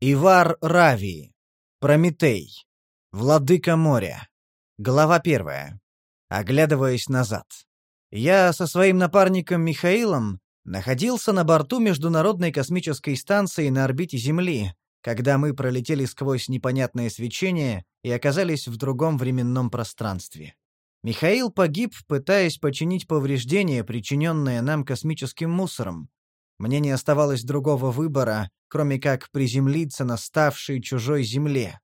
Ивар Рави. Прометей. Владыка моря. Глава первая. Оглядываясь назад. Я со своим напарником Михаилом находился на борту Международной космической станции на орбите Земли, когда мы пролетели сквозь непонятное свечение и оказались в другом временном пространстве. Михаил погиб, пытаясь починить повреждения, причиненные нам космическим мусором. Мне не оставалось другого выбора, кроме как приземлиться на ставшей чужой земле.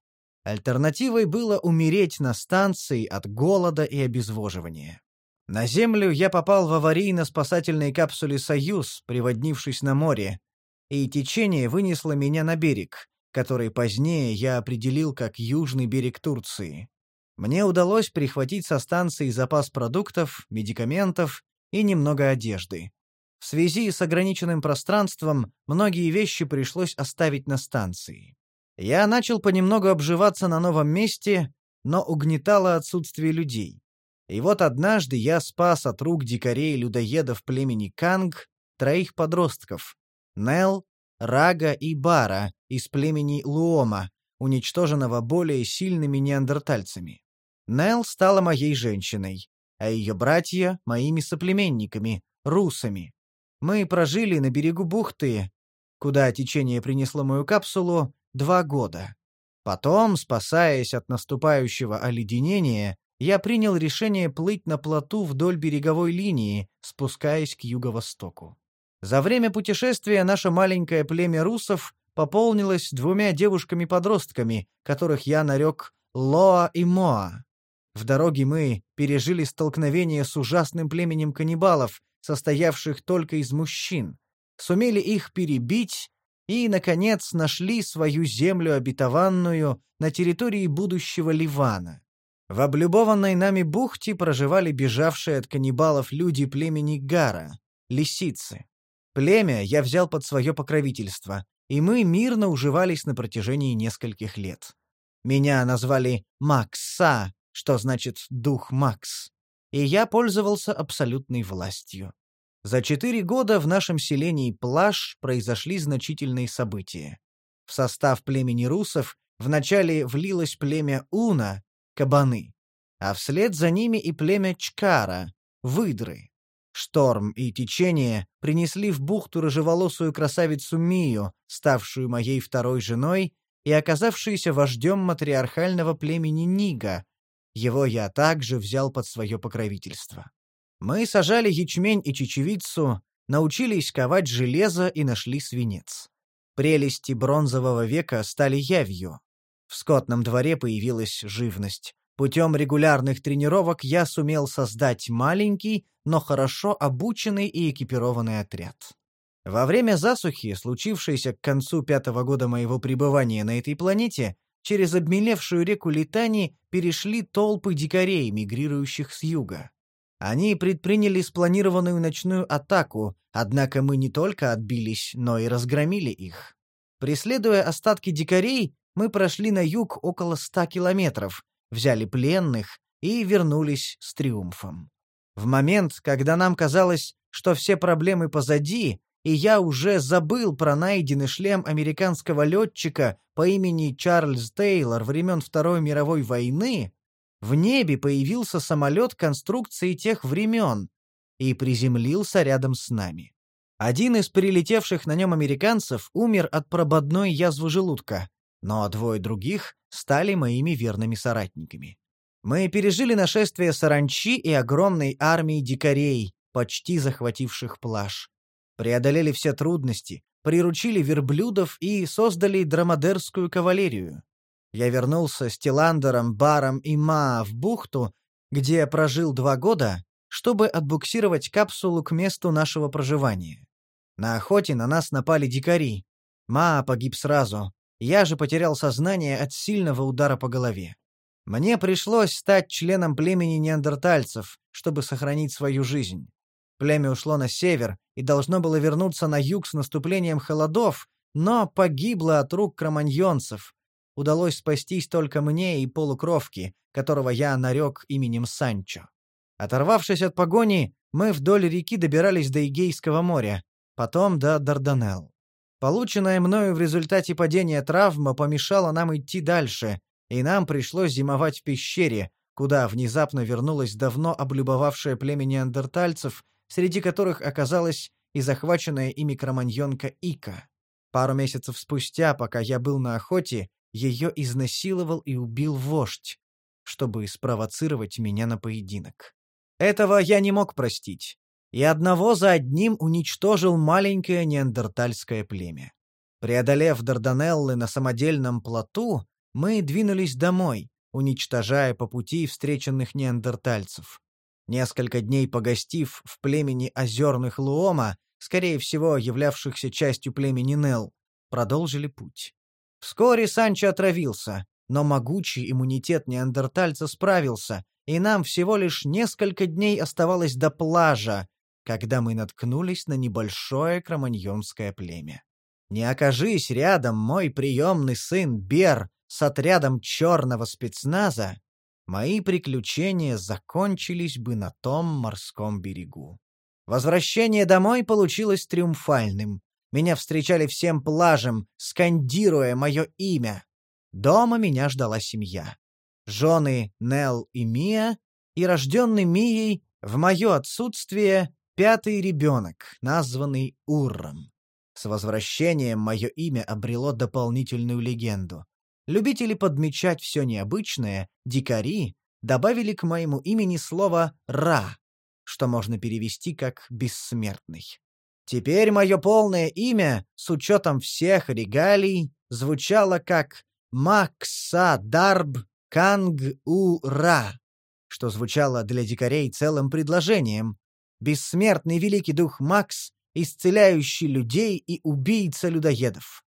Альтернативой было умереть на станции от голода и обезвоживания. На Землю я попал в аварийно-спасательной капсуле «Союз», приводнившись на море, и течение вынесло меня на берег, который позднее я определил как южный берег Турции. Мне удалось прихватить со станции запас продуктов, медикаментов и немного одежды. В связи с ограниченным пространством многие вещи пришлось оставить на станции. Я начал понемногу обживаться на новом месте, но угнетало отсутствие людей. И вот однажды я спас от рук дикарей-людоедов племени Канг троих подростков — Нел, Рага и Бара из племени Луома, уничтоженного более сильными неандертальцами. Нел стала моей женщиной, а ее братья — моими соплеменниками, русами. Мы прожили на берегу бухты, куда течение принесло мою капсулу, два года. Потом, спасаясь от наступающего оледенения, я принял решение плыть на плоту вдоль береговой линии, спускаясь к юго-востоку. За время путешествия наше маленькое племя русов пополнилось двумя девушками-подростками, которых я нарек Лоа и Моа. В дороге мы пережили столкновение с ужасным племенем каннибалов, состоявших только из мужчин, сумели их перебить и, наконец, нашли свою землю обетованную на территории будущего Ливана. В облюбованной нами бухте проживали бежавшие от каннибалов люди племени Гара, лисицы. Племя я взял под свое покровительство, и мы мирно уживались на протяжении нескольких лет. Меня назвали Макса, что значит «дух Макс», и я пользовался абсолютной властью. За четыре года в нашем селении Плаш произошли значительные события. В состав племени русов вначале влилось племя Уна, кабаны, а вслед за ними и племя Чкара, выдры. Шторм и течение принесли в бухту рыжеволосую красавицу Мию, ставшую моей второй женой и оказавшуюся вождем матриархального племени Нига. Его я также взял под свое покровительство. Мы сажали ячмень и чечевицу, научились ковать железо и нашли свинец. Прелести бронзового века стали явью. В скотном дворе появилась живность. Путем регулярных тренировок я сумел создать маленький, но хорошо обученный и экипированный отряд. Во время засухи, случившейся к концу пятого года моего пребывания на этой планете, через обмелевшую реку Литани перешли толпы дикарей, мигрирующих с юга. Они предприняли спланированную ночную атаку, однако мы не только отбились, но и разгромили их. Преследуя остатки дикарей, мы прошли на юг около ста километров, взяли пленных и вернулись с триумфом. В момент, когда нам казалось, что все проблемы позади, и я уже забыл про найденный шлем американского летчика по имени Чарльз Тейлор времен Второй мировой войны, в небе появился самолет конструкции тех времен и приземлился рядом с нами. Один из прилетевших на нем американцев умер от прободной язвы желудка, но двое других стали моими верными соратниками. Мы пережили нашествие саранчи и огромной армии дикарей, почти захвативших плаж. Преодолели все трудности, приручили верблюдов и создали драмадерскую кавалерию. Я вернулся с Тиландером, Баром и Ма в бухту, где прожил два года, чтобы отбуксировать капсулу к месту нашего проживания. На охоте на нас напали дикари. Ма погиб сразу, я же потерял сознание от сильного удара по голове. Мне пришлось стать членом племени неандертальцев, чтобы сохранить свою жизнь. Племя ушло на север и должно было вернуться на юг с наступлением холодов, но погибло от рук кроманьонцев. Удалось спастись только мне и полукровки, которого я нарек именем Санчо. Оторвавшись от погони, мы вдоль реки добирались до Эгейского моря, потом до Дарданелл. Полученная мною в результате падения травма помешала нам идти дальше, и нам пришлось зимовать в пещере, куда внезапно вернулась давно облюбовавшая племя неандертальцев, среди которых оказалась и захваченная ими кроманьонка Ика. Пару месяцев спустя, пока я был на охоте, ее изнасиловал и убил вождь, чтобы спровоцировать меня на поединок. Этого я не мог простить, и одного за одним уничтожил маленькое неандертальское племя. Преодолев Дарданеллы на самодельном плоту, мы двинулись домой, уничтожая по пути встреченных неандертальцев. Несколько дней погостив в племени озерных Луома, скорее всего, являвшихся частью племени Нел, продолжили путь. Вскоре Санчо отравился, но могучий иммунитет неандертальца справился, и нам всего лишь несколько дней оставалось до плажа, когда мы наткнулись на небольшое кроманьонское племя. Не окажись рядом мой приемный сын Бер с отрядом черного спецназа, мои приключения закончились бы на том морском берегу. Возвращение домой получилось триумфальным. Меня встречали всем плажем, скандируя мое имя. Дома меня ждала семья. Жены Нел и Мия, и рожденный Мией в мое отсутствие пятый ребенок, названный Урром. С возвращением мое имя обрело дополнительную легенду. Любители подмечать все необычное, дикари, добавили к моему имени слово «Ра», что можно перевести как «бессмертный». Теперь мое полное имя, с учетом всех регалий, звучало как Макса Дарб Канг Ура, что звучало для дикарей целым предложением. Бессмертный великий дух Макс, исцеляющий людей и убийца людоедов.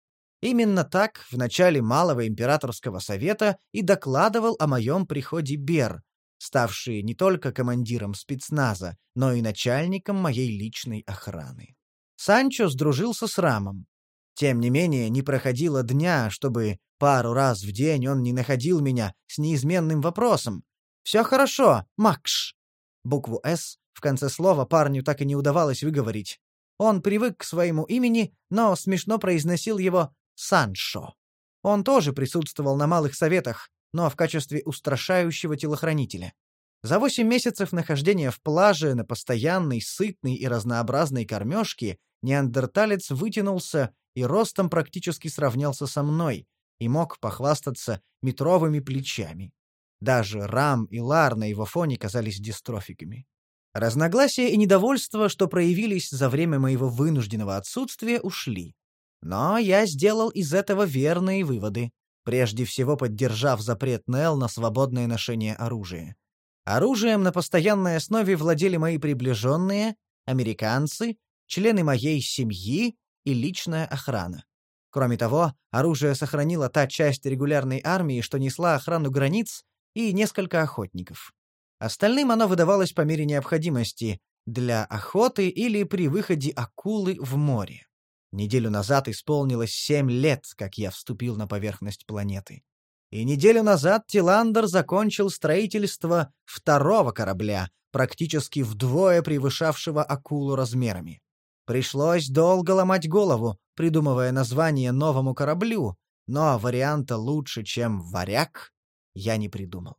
Именно так в начале Малого императорского совета и докладывал о моем приходе Бер, ставший не только командиром спецназа, но и начальником моей личной охраны. Санчо сдружился с Рамом. Тем не менее, не проходило дня, чтобы пару раз в день он не находил меня с неизменным вопросом. «Все хорошо, Макш!» Букву «С» в конце слова парню так и не удавалось выговорить. Он привык к своему имени, но смешно произносил его Саншо. Он тоже присутствовал на малых советах, но в качестве устрашающего телохранителя. За восемь месяцев нахождения в плаже на постоянной, сытной и разнообразной кормежке неандерталец вытянулся и ростом практически сравнялся со мной и мог похвастаться метровыми плечами. Даже Рам и Лар на его фоне казались дистрофиками. Разногласия и недовольство, что проявились за время моего вынужденного отсутствия, ушли. Но я сделал из этого верные выводы, прежде всего поддержав запрет Нел на свободное ношение оружия. Оружием на постоянной основе владели мои приближенные, американцы, члены моей семьи и личная охрана. Кроме того, оружие сохранила та часть регулярной армии, что несла охрану границ, и несколько охотников. Остальным оно выдавалось по мере необходимости, для охоты или при выходе акулы в море. Неделю назад исполнилось семь лет, как я вступил на поверхность планеты. И неделю назад Тиландер закончил строительство второго корабля, практически вдвое превышавшего акулу размерами. Пришлось долго ломать голову, придумывая название новому кораблю, но варианта лучше, чем «Варяг», я не придумал.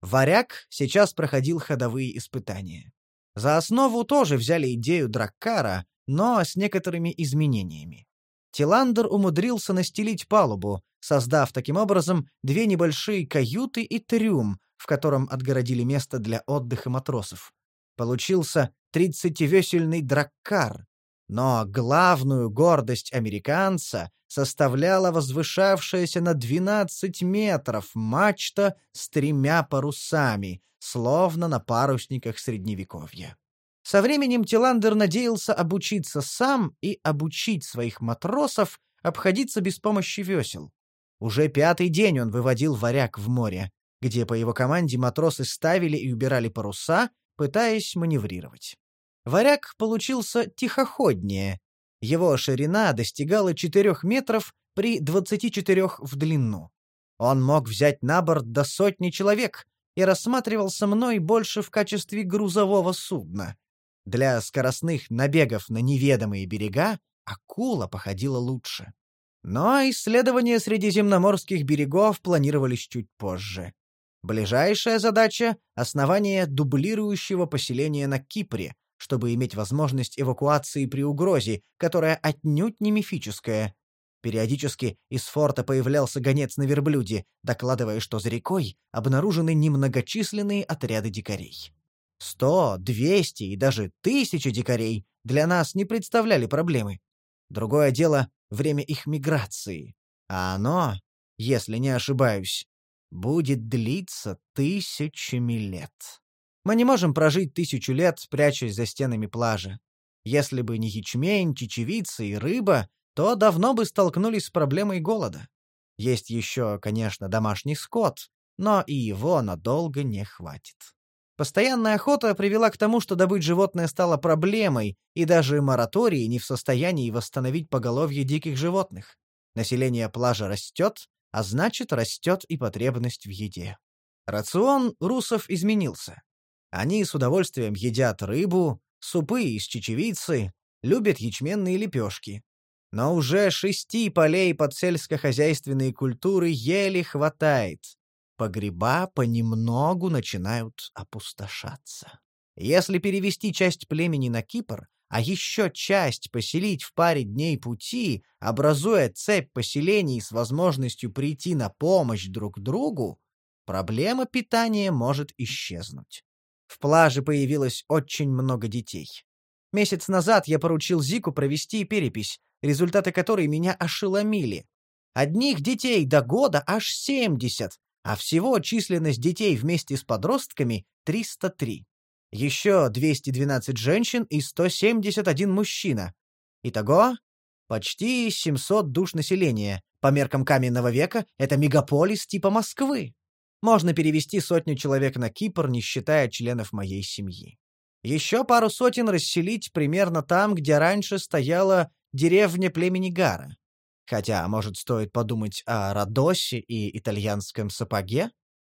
«Варяг» сейчас проходил ходовые испытания. За основу тоже взяли идею Драккара, но с некоторыми изменениями. Тиландер умудрился настелить палубу, создав таким образом две небольшие каюты и трюм, в котором отгородили место для отдыха матросов. Получился тридцативесельный драккар, но главную гордость американца составляла возвышавшаяся на 12 метров мачта с тремя парусами, словно на парусниках Средневековья. Со временем Тиландер надеялся обучиться сам и обучить своих матросов обходиться без помощи весел. Уже пятый день он выводил варяг в море, где по его команде матросы ставили и убирали паруса, пытаясь маневрировать. Варяг получился тихоходнее. Его ширина достигала 4 метров при 24 в длину. Он мог взять на борт до сотни человек и рассматривался мной больше в качестве грузового судна. Для скоростных набегов на неведомые берега акула походила лучше. Но исследования средиземноморских берегов планировались чуть позже. Ближайшая задача — основание дублирующего поселения на Кипре, чтобы иметь возможность эвакуации при угрозе, которая отнюдь не мифическая. Периодически из форта появлялся гонец на верблюде, докладывая, что за рекой обнаружены немногочисленные отряды дикарей. Сто, двести и даже тысячи дикарей для нас не представляли проблемы. Другое дело — время их миграции. А оно, если не ошибаюсь, будет длиться тысячами лет. Мы не можем прожить тысячу лет, прячась за стенами плажа. Если бы не ячмень, чечевица и рыба, то давно бы столкнулись с проблемой голода. Есть еще, конечно, домашний скот, но и его надолго не хватит. Постоянная охота привела к тому, что добыть животное стало проблемой, и даже моратории не в состоянии восстановить поголовье диких животных. Население плажа растет, а значит, растет и потребность в еде. Рацион русов изменился. Они с удовольствием едят рыбу, супы из чечевицы, любят ячменные лепешки. Но уже шести полей под сельскохозяйственные культуры еле хватает. Погреба понемногу начинают опустошаться. Если перевести часть племени на Кипр, а еще часть поселить в паре дней пути, образуя цепь поселений с возможностью прийти на помощь друг другу, проблема питания может исчезнуть. В плаже появилось очень много детей. Месяц назад я поручил Зику провести перепись, результаты которой меня ошеломили. Одних детей до года аж 70, а всего численность детей вместе с подростками — 303. Еще 212 женщин и 171 мужчина. Итого почти 700 душ населения. По меркам каменного века это мегаполис типа Москвы. Можно перевести сотню человек на Кипр, не считая членов моей семьи. Еще пару сотен расселить примерно там, где раньше стояла деревня племени Гара. Хотя, может, стоит подумать о Родосе и итальянском сапоге?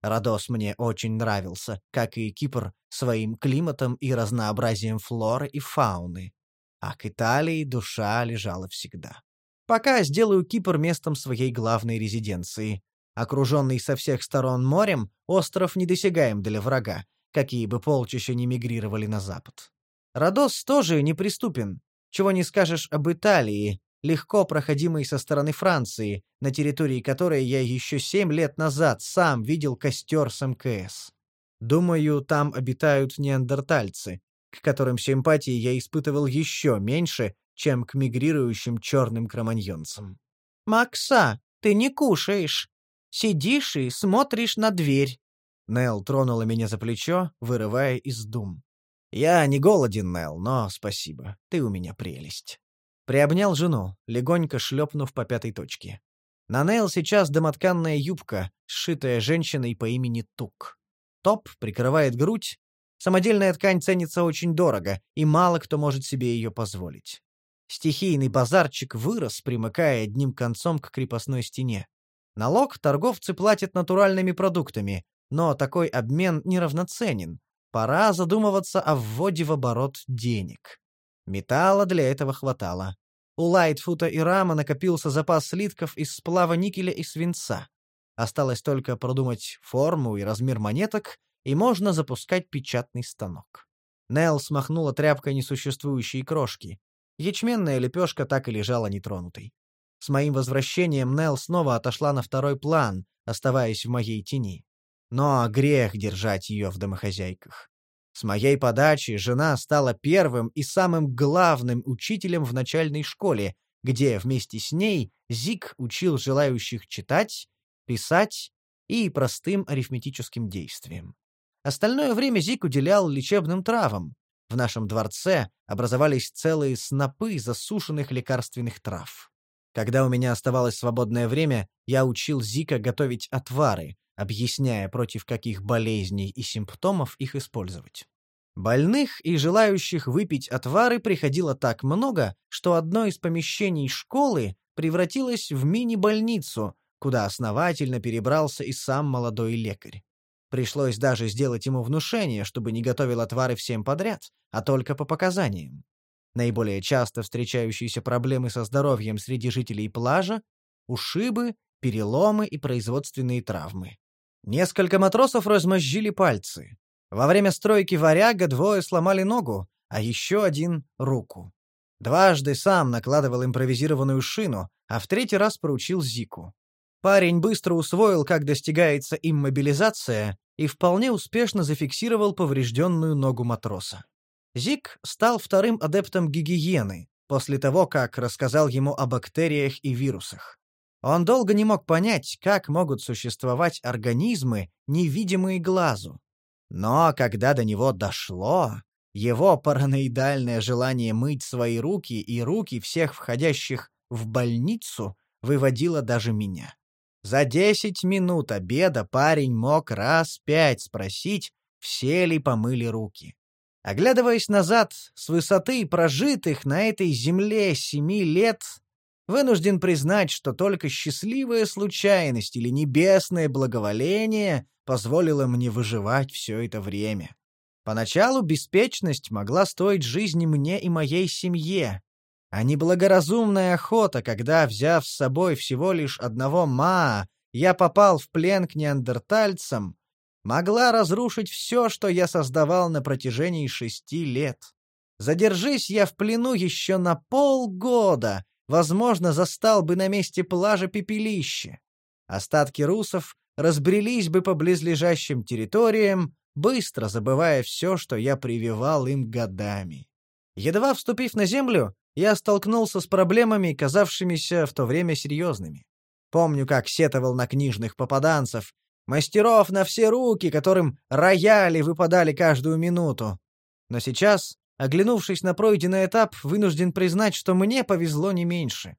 Родос мне очень нравился, как и Кипр, своим климатом и разнообразием флоры и фауны. А к Италии душа лежала всегда. Пока сделаю Кипр местом своей главной резиденции. Окруженный со всех сторон морем, остров недосягаем для врага, какие бы полчища не мигрировали на запад. Родос тоже неприступен. Чего не скажешь об Италии, легко проходимой со стороны Франции, на территории которой я еще семь лет назад сам видел костер с МКС. Думаю, там обитают неандертальцы, к которым симпатии я испытывал еще меньше, чем к мигрирующим черным кроманьонцам. «Макса, ты не кушаешь. Сидишь и смотришь на дверь». Нел тронула меня за плечо, вырывая из дум. «Я не голоден, Нел, но спасибо. Ты у меня прелесть». Приобнял жену, легонько шлепнув по пятой точке. На Нейл сейчас домотканная юбка, сшитая женщиной по имени Тук. Топ прикрывает грудь. Самодельная ткань ценится очень дорого, и мало кто может себе ее позволить. Стихийный базарчик вырос, примыкая одним концом к крепостной стене. Налог торговцы платят натуральными продуктами, но такой обмен неравноценен. Пора задумываться о вводе в оборот денег. Металла для этого хватало. У Лайтфута и Рама накопился запас слитков из сплава никеля и свинца. Осталось только продумать форму и размер монеток, и можно запускать печатный станок. Нел смахнула тряпкой несуществующие крошки. Ячменная лепешка так и лежала нетронутой. С моим возвращением Нел снова отошла на второй план, оставаясь в моей тени. Но грех держать ее в домохозяйках. С моей подачи жена стала первым и самым главным учителем в начальной школе, где вместе с ней Зик учил желающих читать, писать и простым арифметическим действиям. Остальное время Зик уделял лечебным травам. В нашем дворце образовались целые снопы засушенных лекарственных трав. Когда у меня оставалось свободное время, я учил Зика готовить отвары, объясняя, против каких болезней и симптомов их использовать. Больных и желающих выпить отвары приходило так много, что одно из помещений школы превратилось в мини-больницу, куда основательно перебрался и сам молодой лекарь. Пришлось даже сделать ему внушение, чтобы не готовил отвары всем подряд, а только по показаниям. наиболее часто встречающиеся проблемы со здоровьем среди жителей плажа, ушибы, переломы и производственные травмы. Несколько матросов размозжили пальцы. Во время стройки варяга двое сломали ногу, а еще один — руку. Дважды сам накладывал импровизированную шину, а в третий раз поручил Зику. Парень быстро усвоил, как достигается иммобилизация, и вполне успешно зафиксировал поврежденную ногу матроса. Зик стал вторым адептом гигиены, после того, как рассказал ему о бактериях и вирусах. Он долго не мог понять, как могут существовать организмы, невидимые глазу. Но когда до него дошло, его параноидальное желание мыть свои руки и руки всех входящих в больницу выводило даже меня. За десять минут обеда парень мог раз пять спросить, все ли помыли руки. Оглядываясь назад, с высоты прожитых на этой земле семи лет, вынужден признать, что только счастливая случайность или небесное благоволение позволило мне выживать все это время. Поначалу беспечность могла стоить жизни мне и моей семье, а неблагоразумная охота, когда, взяв с собой всего лишь одного Маа, я попал в плен к неандертальцам, могла разрушить все, что я создавал на протяжении шести лет. Задержись я в плену еще на полгода, возможно, застал бы на месте плажа пепелище. Остатки русов разбрелись бы по близлежащим территориям, быстро забывая все, что я прививал им годами. Едва вступив на землю, я столкнулся с проблемами, казавшимися в то время серьезными. Помню, как сетовал на книжных попаданцев, мастеров на все руки, которым рояли выпадали каждую минуту. Но сейчас, оглянувшись на пройденный этап, вынужден признать, что мне повезло не меньше.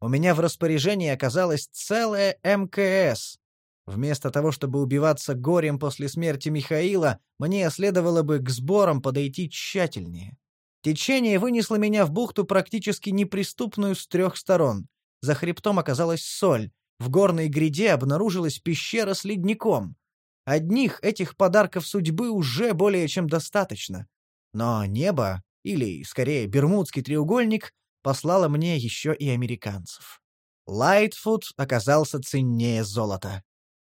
У меня в распоряжении оказалась целая МКС, Вместо того, чтобы убиваться горем после смерти Михаила, мне следовало бы к сборам подойти тщательнее. Течение вынесло меня в бухту практически неприступную с трех сторон. За хребтом оказалась соль. В горной гряде обнаружилась пещера с ледником. Одних этих подарков судьбы уже более чем достаточно. Но небо, или, скорее, Бермудский треугольник, послало мне еще и американцев. Лайтфуд оказался ценнее золота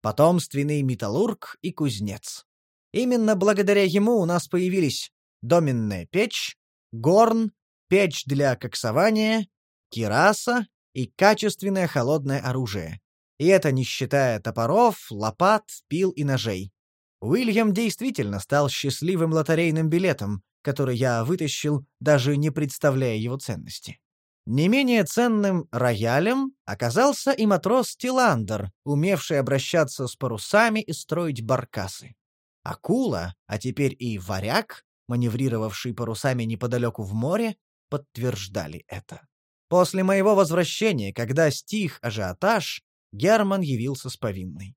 потомственный металлург и кузнец. Именно благодаря ему у нас появились доменная печь, горн, печь для коксования, кираса и качественное холодное оружие. И это не считая топоров, лопат, пил и ножей. Уильям действительно стал счастливым лотерейным билетом, который я вытащил, даже не представляя его ценности. Не менее ценным роялем оказался и матрос Тиландер, умевший обращаться с парусами и строить баркасы. Акула, а теперь и варяг, маневрировавший парусами неподалеку в море, подтверждали это. После моего возвращения, когда стих ажиотаж, Герман явился с повинной.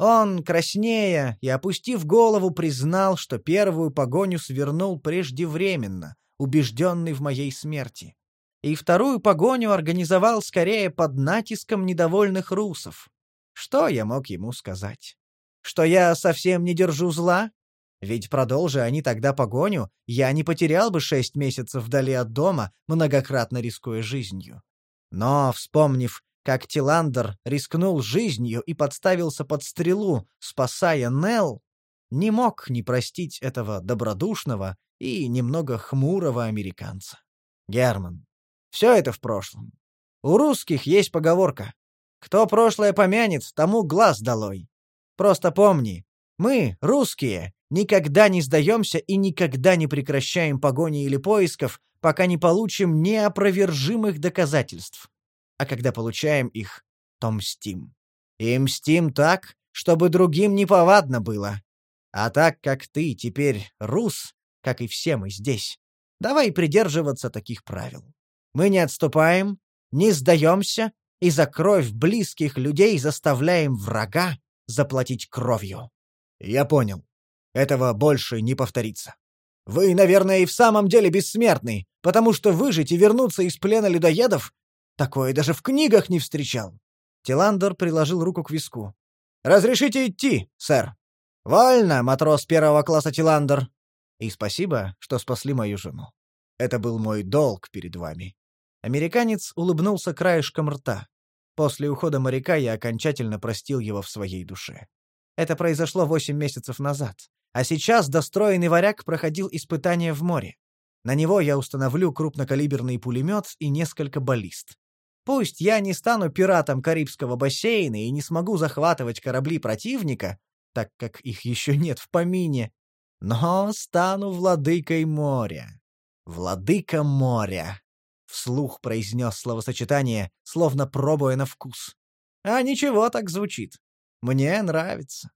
Он, краснея и опустив голову, признал, что первую погоню свернул преждевременно, убежденный в моей смерти и вторую погоню организовал скорее под натиском недовольных русов. Что я мог ему сказать? Что я совсем не держу зла? Ведь продолжи они тогда погоню, я не потерял бы шесть месяцев вдали от дома, многократно рискуя жизнью. Но, вспомнив, как Тиландер рискнул жизнью и подставился под стрелу, спасая Нел, не мог не простить этого добродушного и немного хмурого американца. Герман, все это в прошлом. У русских есть поговорка. Кто прошлое помянет, тому глаз долой. Просто помни, мы, русские, никогда не сдаемся и никогда не прекращаем погони или поисков, пока не получим неопровержимых доказательств. А когда получаем их, то мстим. И мстим так, чтобы другим неповадно было. А так как ты теперь рус, как и все мы здесь, давай придерживаться таких правил. Мы не отступаем, не сдаемся и за кровь близких людей заставляем врага заплатить кровью. Я понял. Этого больше не повторится. Вы, наверное, и в самом деле бессмертный, потому что выжить и вернуться из плена людоедов такое даже в книгах не встречал. Тиландер приложил руку к виску. «Разрешите идти, сэр?» «Вольно, матрос первого класса Тиландер!» «И спасибо, что спасли мою жену». Это был мой долг перед вами». Американец улыбнулся краешком рта. После ухода моряка я окончательно простил его в своей душе. Это произошло восемь месяцев назад. А сейчас достроенный варяг проходил испытания в море. На него я установлю крупнокалиберный пулемет и несколько баллист. Пусть я не стану пиратом Карибского бассейна и не смогу захватывать корабли противника, так как их еще нет в помине, но стану владыкой моря. Владыка моря. Вслух произнес словосочетание, словно пробуя на вкус. А ничего так звучит. Мне нравится.